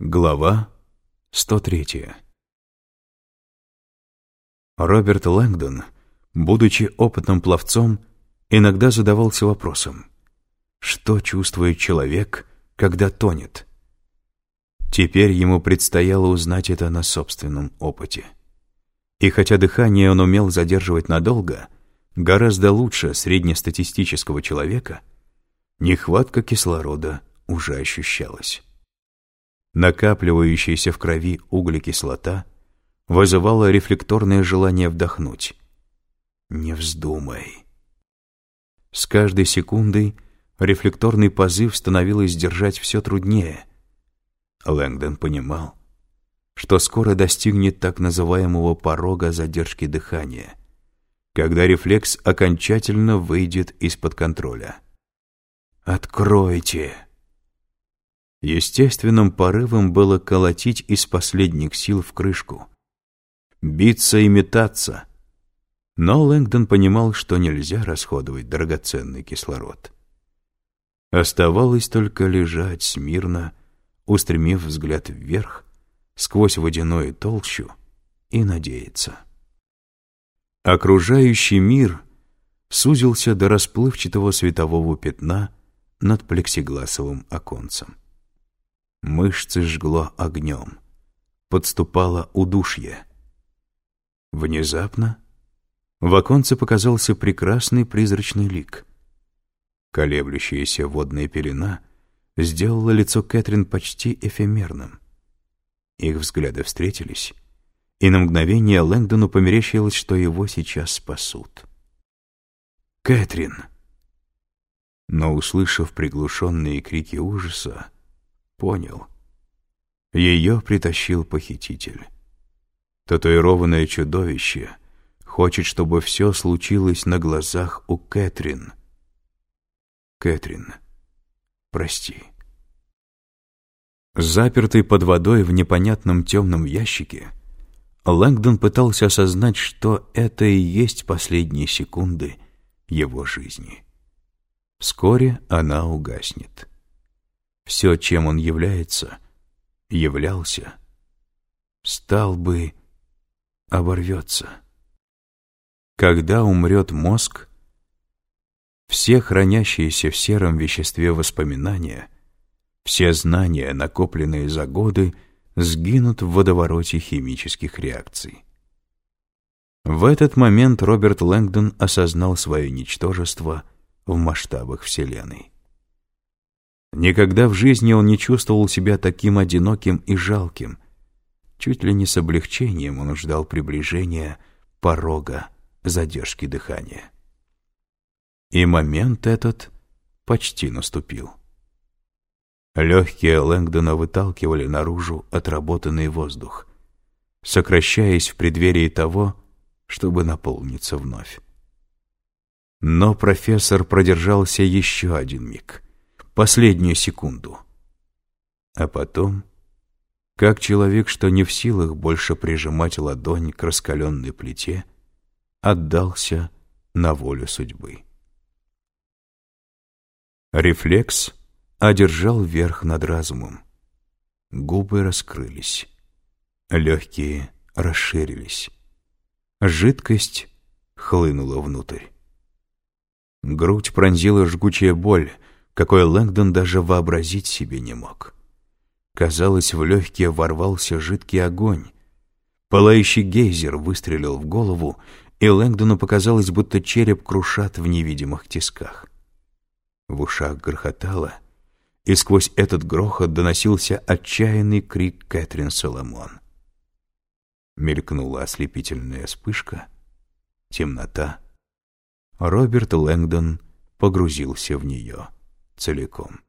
Глава 103 Роберт Лэнгдон, будучи опытным пловцом, иногда задавался вопросом, что чувствует человек, когда тонет? Теперь ему предстояло узнать это на собственном опыте. И хотя дыхание он умел задерживать надолго, гораздо лучше среднестатистического человека, нехватка кислорода уже ощущалась. Накапливающаяся в крови углекислота вызывала рефлекторное желание вдохнуть. «Не вздумай». С каждой секундой рефлекторный позыв становилось держать все труднее. Лэнгдон понимал, что скоро достигнет так называемого порога задержки дыхания, когда рефлекс окончательно выйдет из-под контроля. «Откройте!» Естественным порывом было колотить из последних сил в крышку. Биться и метаться. Но Лэнгдон понимал, что нельзя расходовать драгоценный кислород. Оставалось только лежать смирно, устремив взгляд вверх, сквозь водяную толщу, и надеяться. Окружающий мир сузился до расплывчатого светового пятна над плексигласовым оконцем. Мышцы жгло огнем. Подступало удушье. Внезапно в оконце показался прекрасный призрачный лик. Колеблющаяся водная пелена сделала лицо Кэтрин почти эфемерным. Их взгляды встретились, и на мгновение Лэнгдону померещилось, что его сейчас спасут. «Кэтрин!» Но, услышав приглушенные крики ужаса, понял. Ее притащил похититель. Татуированное чудовище хочет, чтобы все случилось на глазах у Кэтрин. Кэтрин, прости. Запертый под водой в непонятном темном ящике, Лэнгдон пытался осознать, что это и есть последние секунды его жизни. Вскоре она угаснет. Все, чем он является, являлся, стал бы, оборвется. Когда умрет мозг, все хранящиеся в сером веществе воспоминания, все знания, накопленные за годы, сгинут в водовороте химических реакций. В этот момент Роберт Лэнгдон осознал свое ничтожество в масштабах Вселенной. Никогда в жизни он не чувствовал себя таким одиноким и жалким. Чуть ли не с облегчением он ждал приближения порога задержки дыхания. И момент этот почти наступил. Легкие Лэнгдона выталкивали наружу отработанный воздух, сокращаясь в преддверии того, чтобы наполниться вновь. Но профессор продержался еще один миг последнюю секунду. А потом, как человек, что не в силах больше прижимать ладонь к раскаленной плите, отдался на волю судьбы. Рефлекс одержал верх над разумом. Губы раскрылись, легкие расширились. Жидкость хлынула внутрь. Грудь пронзила жгучая боль, какой Лэнгдон даже вообразить себе не мог. Казалось, в легкие ворвался жидкий огонь. Пылающий гейзер выстрелил в голову, и Лэнгдону показалось, будто череп крушат в невидимых тисках. В ушах грохотало, и сквозь этот грохот доносился отчаянный крик Кэтрин Соломон. Мелькнула ослепительная вспышка, темнота. Роберт Лэнгдон погрузился в нее целиком.